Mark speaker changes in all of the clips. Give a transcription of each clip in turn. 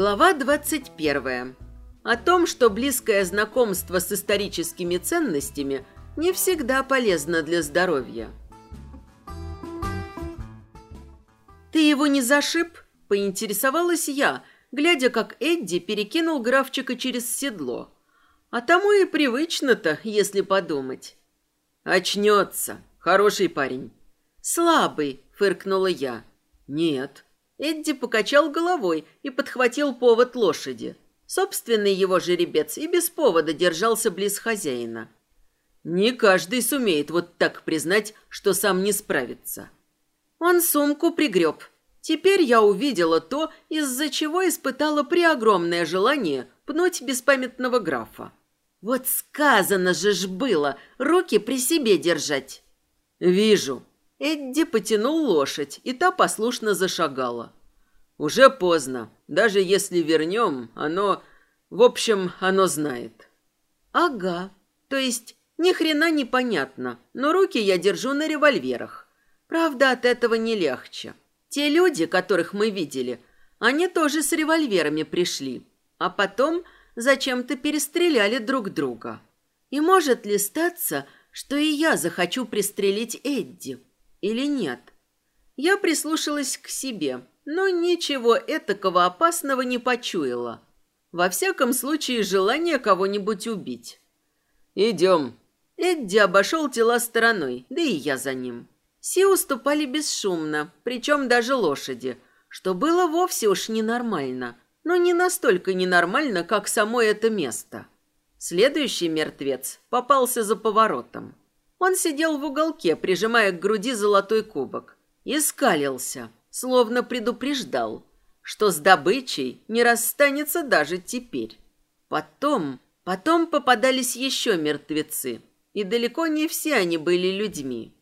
Speaker 1: Глава 21. О том, что близкое знакомство с историческими ценностями не всегда полезно для здоровья. «Ты его не зашиб?» – поинтересовалась я, глядя, как Эдди перекинул графчика через седло. А тому и привычно-то, если подумать. «Очнется. Хороший парень». «Слабый», – фыркнула я. «Нет, Эдди покачал головой и подхватил повод лошади. Собственный его жеребец и без повода держался близ хозяина. Не каждый сумеет вот так признать, что сам не справится. Он сумку пригреб. Теперь я увидела то, из-за чего испытала преогромное желание пнуть беспамятного графа. Вот сказано же ж было, руки при себе держать. Вижу, Эдди потянул лошадь, и та послушно зашагала. Уже поздно. Даже если вернем, оно... В общем, оно знает. Ага. То есть ни хрена не понятно, но руки я держу на револьверах. Правда, от этого не легче. Те люди, которых мы видели, они тоже с револьверами пришли, а потом зачем-то перестреляли друг друга. И может ли статься, что и я захочу пристрелить Эдди? или нет. Я прислушалась к себе, но ничего этакого опасного не почуяла. Во всяком случае, желание кого-нибудь убить. «Идем». Эдди обошел тела стороной, да и я за ним. Все уступали бесшумно, причем даже лошади, что было вовсе уж ненормально, но не настолько ненормально, как само это место. Следующий мертвец попался за поворотом. Он сидел в уголке, прижимая к груди золотой кубок, и скалился, словно предупреждал, что с добычей не расстанется даже теперь. Потом, потом попадались еще мертвецы, и далеко не все они были людьми.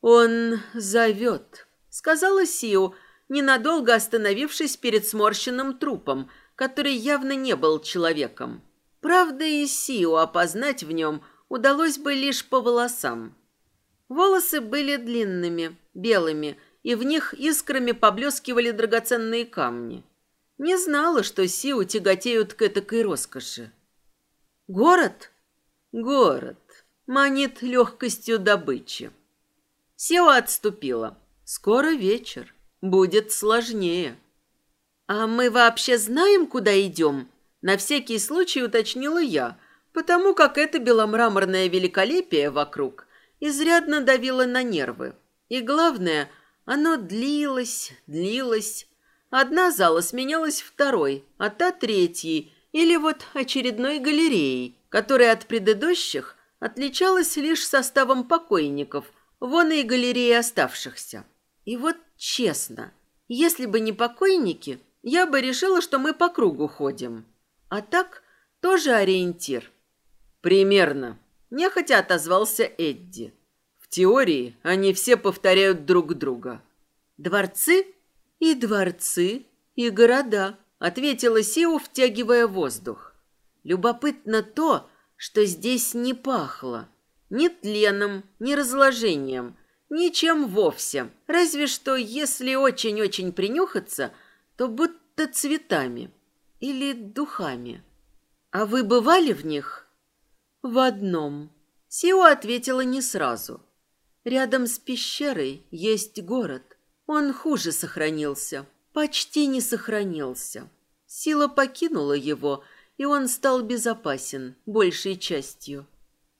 Speaker 1: «Он зовет», — сказала Сиу, ненадолго остановившись перед сморщенным трупом, который явно не был человеком. Правда, и Сиу опознать в нем — удалось бы лишь по волосам. Волосы были длинными, белыми, и в них искрами поблескивали драгоценные камни. Не знала, что Сиу тяготеют к этакой роскоши. Город? Город. Манит легкостью добычи. Сиу отступила. Скоро вечер. Будет сложнее. А мы вообще знаем, куда идем? На всякий случай уточнила я, потому как это беломраморное великолепие вокруг изрядно давило на нервы. И главное, оно длилось, длилось. Одна зала сменялась второй, а та третьей, или вот очередной галереей, которая от предыдущих отличалась лишь составом покойников, вон и галереи оставшихся. И вот честно, если бы не покойники, я бы решила, что мы по кругу ходим. А так тоже ориентир – «Примерно», – нехотя отозвался Эдди. «В теории они все повторяют друг друга». «Дворцы и дворцы, и города», – ответила Сиу, втягивая воздух. «Любопытно то, что здесь не пахло. Ни тленом, ни разложением, ничем вовсе. Разве что, если очень-очень принюхаться, то будто цветами или духами. А вы бывали в них?» «В одном». Сио ответила не сразу. «Рядом с пещерой есть город. Он хуже сохранился. Почти не сохранился. Сила покинула его, и он стал безопасен, большей частью».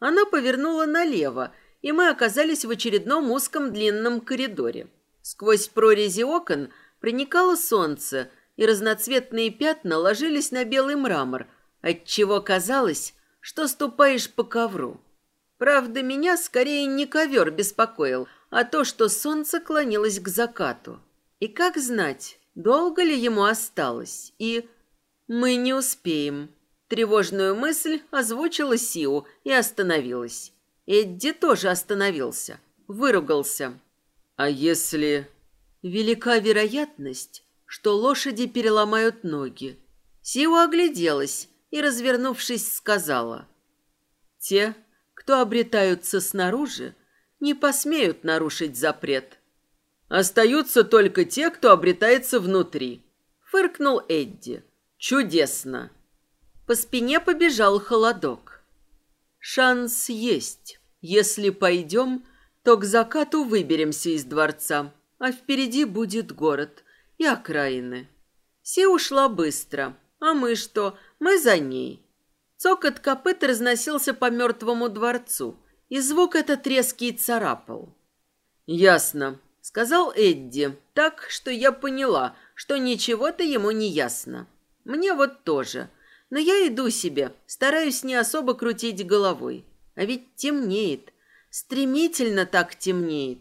Speaker 1: Она повернула налево, и мы оказались в очередном узком длинном коридоре. Сквозь прорези окон проникало солнце, и разноцветные пятна ложились на белый мрамор, отчего казалось, что ступаешь по ковру. Правда, меня скорее не ковер беспокоил, а то, что солнце клонилось к закату. И как знать, долго ли ему осталось, и... Мы не успеем. Тревожную мысль озвучила Сиу и остановилась. Эдди тоже остановился, выругался. А если... Велика вероятность, что лошади переломают ноги. Сиу огляделась, и, развернувшись, сказала. «Те, кто обретаются снаружи, не посмеют нарушить запрет. Остаются только те, кто обретается внутри», — фыркнул Эдди. Чудесно. По спине побежал холодок. Шанс есть. Если пойдем, то к закату выберемся из дворца, а впереди будет город и окраины. Си ушла быстро, а мы что? Мы за ней. Цокот копыт разносился по мертвому дворцу, и звук этот резкий царапал. «Ясно», — сказал Эдди, так, что я поняла, что ничего-то ему не ясно. Мне вот тоже. Но я иду себе, стараюсь не особо крутить головой. А ведь темнеет. Стремительно так темнеет.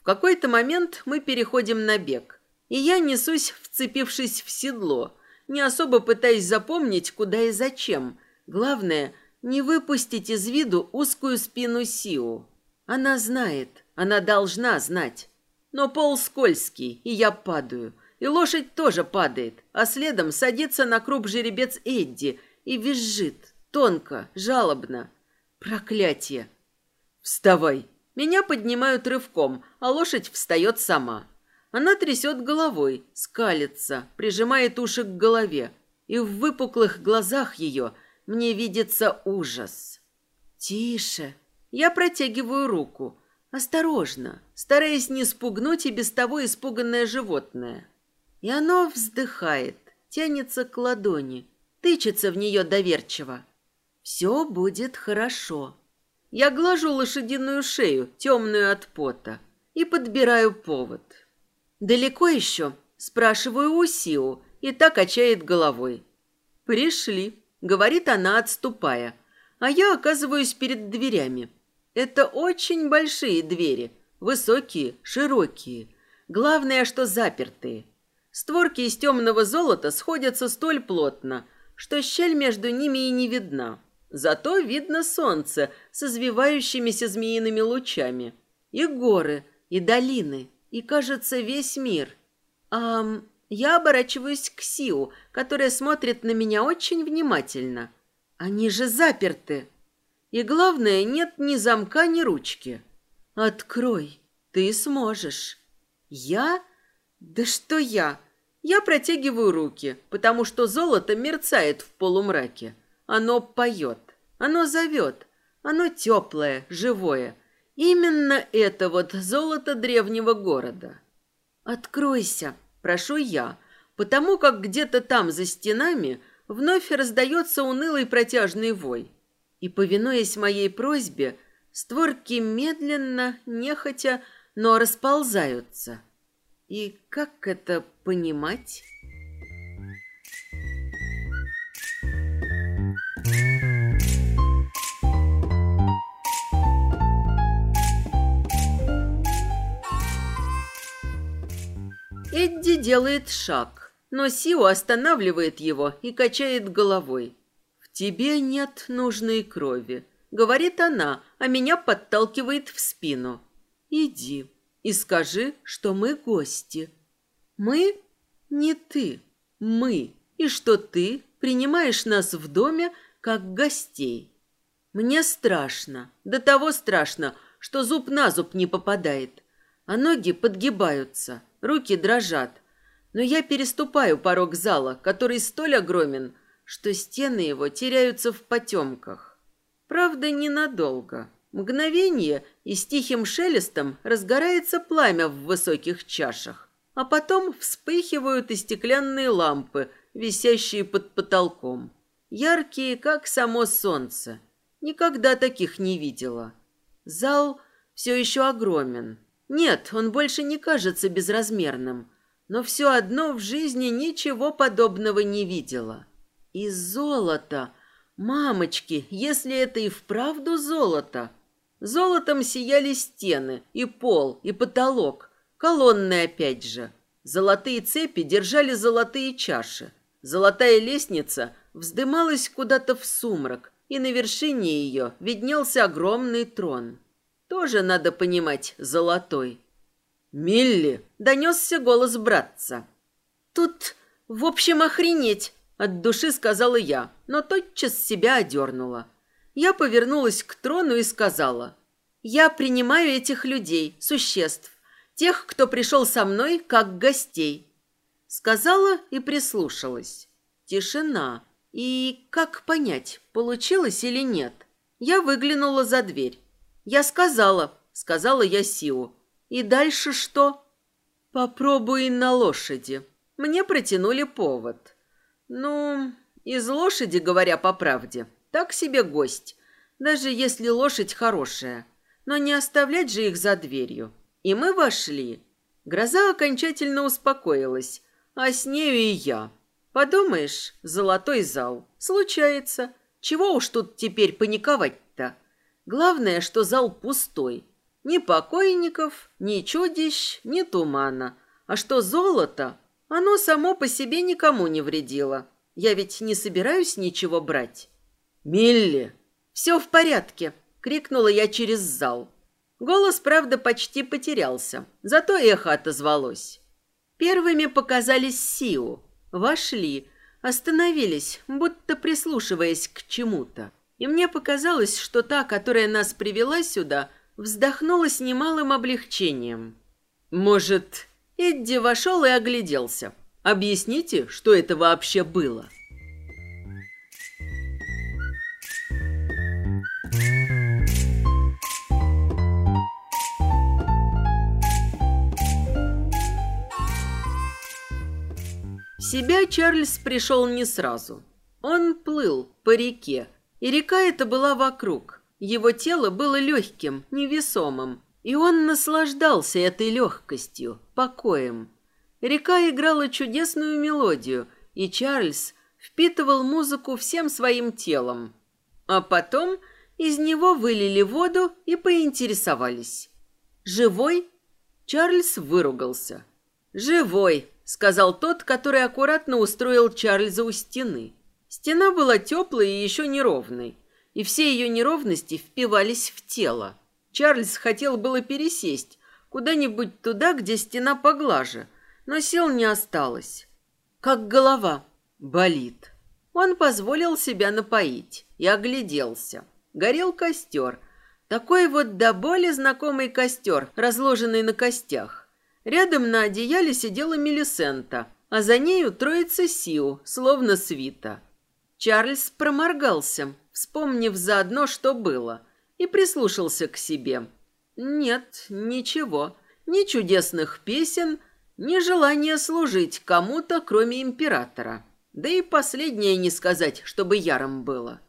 Speaker 1: В какой-то момент мы переходим на бег. И я несусь, вцепившись в седло, не особо пытаясь запомнить, куда и зачем. Главное, не выпустить из виду узкую спину Сиу. Она знает, она должна знать. Но пол скользкий, и я падаю. И лошадь тоже падает, а следом садится на круп жеребец Эдди и визжит, тонко, жалобно. Проклятие! Вставай! Меня поднимают рывком, а лошадь встает сама. Она трясет головой, скалится, прижимает уши к голове, и в выпуклых глазах ее мне видится ужас. «Тише!» Я протягиваю руку, осторожно, стараясь не спугнуть и без того испуганное животное. И оно вздыхает, тянется к ладони, тычется в нее доверчиво. «Все будет хорошо». Я глажу лошадиную шею, темную от пота, и подбираю повод. «Далеко еще?» – спрашиваю у Сиу, и так качает головой. «Пришли», – говорит она, отступая, а я оказываюсь перед дверями. Это очень большие двери, высокие, широкие. Главное, что запертые. Створки из темного золота сходятся столь плотно, что щель между ними и не видна. Зато видно солнце с извивающимися змеиными лучами. И горы, и долины, и, кажется, весь мир. Ам, я оборачиваюсь к Сиу, которая смотрит на меня очень внимательно. Они же заперты. И главное, нет ни замка, ни ручки. Открой, ты сможешь. Я? Да что я? Я протягиваю руки, потому что золото мерцает в полумраке. Оно поет, оно зовет, оно теплое, живое. Именно это вот золото древнего города. Откройся, прошу я, потому как где-то там за стенами вновь раздается унылый протяжный вой. И, повинуясь моей просьбе, створки медленно, нехотя, но расползаются – и как это понимать? Эдди делает шаг, но Сио останавливает его и качает головой. «В тебе нет нужной крови», — говорит она, а меня подталкивает в спину. «Иди» и скажи, что мы гости. Мы не ты, мы, и что ты принимаешь нас в доме как гостей. Мне страшно, до того страшно, что зуб на зуб не попадает, а ноги подгибаются, руки дрожат. Но я переступаю порог зала, который столь огромен, что стены его теряются в потемках. Правда, ненадолго. Мгновение, и с тихим шелестом разгорается пламя в высоких чашах, а потом вспыхивают и стеклянные лампы, висящие под потолком. Яркие, как само солнце. Никогда таких не видела. Зал все еще огромен. Нет, он больше не кажется безразмерным, но все одно в жизни ничего подобного не видела. И золото... Мамочки, если это и вправду золото, Золотом сияли стены, и пол, и потолок. Колонны опять же. Золотые цепи держали золотые чаши. Золотая лестница вздымалась куда-то в сумрак, и на вершине ее виднелся огромный трон. Тоже, надо понимать, золотой. «Милли!» — донесся голос братца. «Тут, в общем, охренеть!» — от души сказала я, но тотчас себя одернула. Я повернулась к трону и сказала, «Я принимаю этих людей, существ, тех, кто пришел со мной, как гостей». Сказала и прислушалась. Тишина. И как понять, получилось или нет? Я выглянула за дверь. Я сказала, сказала я Сиу. И дальше что? Попробуй на лошади. Мне протянули повод. Ну, из лошади, говоря по правде, так себе гость. Даже если лошадь хорошая. Но не оставлять же их за дверью. И мы вошли. Гроза окончательно успокоилась, а с нею и я. Подумаешь, золотой зал. Случается. Чего уж тут теперь паниковать-то? Главное, что зал пустой. Ни покойников, ни чудищ, ни тумана. А что золото, оно само по себе никому не вредило. Я ведь не собираюсь ничего брать. «Милли!» «Все в порядке!» — крикнула я через зал. Голос, правда, почти потерялся, зато эхо отозвалось. Первыми показались Сиу. Вошли, остановились, будто прислушиваясь к чему-то. И мне показалось, что та, которая нас привела сюда, вздохнула с немалым облегчением. Может, Эдди вошел и огляделся. Объясните, что это вообще было?» себя Чарльз пришел не сразу. Он плыл по реке, и река эта была вокруг. Его тело было легким, невесомым, и он наслаждался этой легкостью, покоем. Река играла чудесную мелодию, и Чарльз впитывал музыку всем своим телом. А потом из него вылили воду и поинтересовались. «Живой?» Чарльз выругался. «Живой!» сказал тот, который аккуратно устроил Чарльза у стены. Стена была теплой и еще неровной, и все ее неровности впивались в тело. Чарльз хотел было пересесть куда-нибудь туда, где стена поглаже, но сил не осталось. Как голова болит. Он позволил себя напоить и огляделся. Горел костер. Такой вот до боли знакомый костер, разложенный на костях. Рядом на одеяле сидела Мелисента, а за нею троица Сиу, словно свита. Чарльз проморгался, вспомнив заодно, что было, и прислушался к себе. Нет, ничего, ни чудесных песен, ни желания служить кому-то, кроме императора. Да и последнее не сказать, чтобы яром было.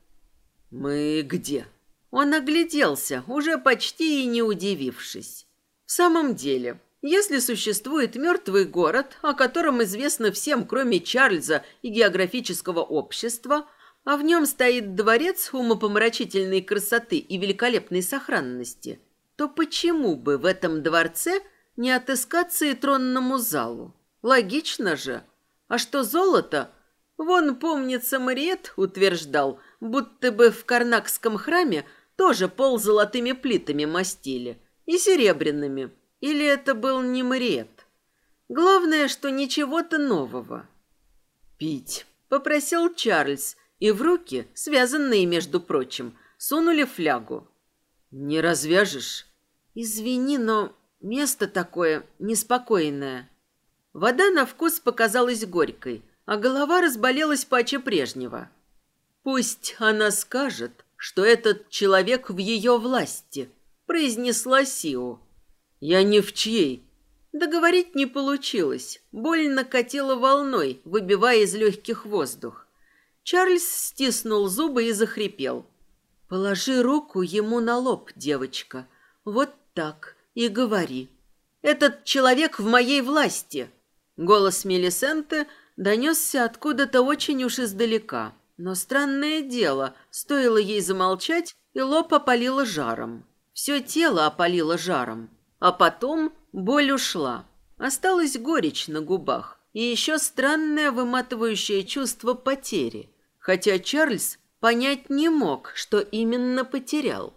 Speaker 1: «Мы где?» Он огляделся, уже почти и не удивившись. В самом деле, если существует мертвый город, о котором известно всем, кроме Чарльза и географического общества, а в нем стоит дворец умопомрачительной красоты и великолепной сохранности, то почему бы в этом дворце не отыскаться и тронному залу? Логично же. А что золото? Вон, помнится, Мариет утверждал, будто бы в Карнакском храме тоже пол золотыми плитами мастили и серебряными – или это был не Мариет? Главное, что ничего-то нового. «Пить», — попросил Чарльз, и в руки, связанные, между прочим, сунули флягу. «Не развяжешь?» «Извини, но место такое неспокойное». Вода на вкус показалась горькой, а голова разболелась паче прежнего. «Пусть она скажет, что этот человек в ее власти», — произнесла Сиу. «Я не в чьей». Договорить не получилось. Боль накатила волной, выбивая из легких воздух. Чарльз стиснул зубы и захрипел. «Положи руку ему на лоб, девочка. Вот так. И говори. Этот человек в моей власти!» Голос Мелисенты донесся откуда-то очень уж издалека. Но странное дело, стоило ей замолчать, и лоб опалило жаром. Все тело опалило жаром. А потом боль ушла. Осталась горечь на губах и еще странное выматывающее чувство потери. Хотя Чарльз понять не мог, что именно потерял.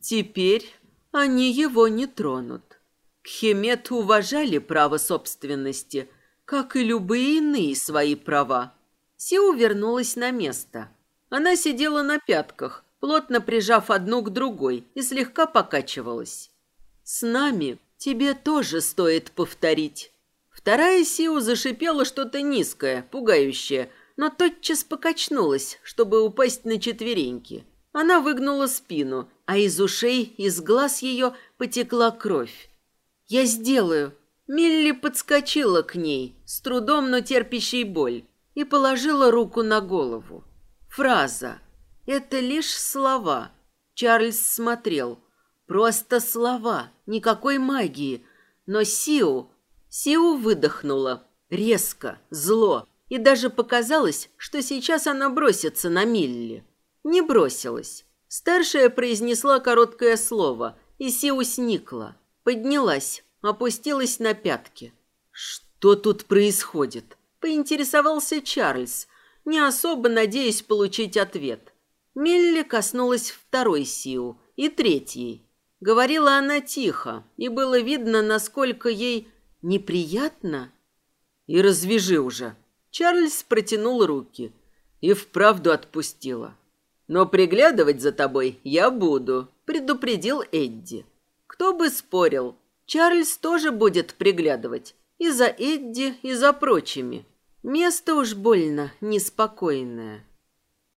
Speaker 1: Теперь они его не тронут. Кхемет уважали право собственности, как и любые иные свои права. Сиу вернулась на место. Она сидела на пятках, плотно прижав одну к другой, и слегка покачивалась. С нами тебе тоже стоит повторить. Вторая Сиу зашипела что-то низкое, пугающее, но тотчас покачнулась, чтобы упасть на четвереньки. Она выгнула спину, а из ушей, из глаз ее потекла кровь. «Я сделаю!» Милли подскочила к ней, с трудом, но терпящей боль, и положила руку на голову. Фраза. Это лишь слова. Чарльз смотрел. Просто слова, никакой магии. Но Сиу... Сиу выдохнула. Резко, зло. И даже показалось, что сейчас она бросится на Милли. Не бросилась. Старшая произнесла короткое слово, и Сиу сникла. Поднялась, опустилась на пятки. «Что тут происходит?» – поинтересовался Чарльз, не особо надеясь получить ответ. Милли коснулась второй Сиу и третьей. Говорила она тихо, и было видно, насколько ей неприятно. «И развяжи уже!» Чарльз протянул руки и вправду отпустила. «Но приглядывать за тобой я буду», — предупредил Эдди. Кто бы спорил, Чарльз тоже будет приглядывать. И за Эдди, и за прочими. Место уж больно неспокойное.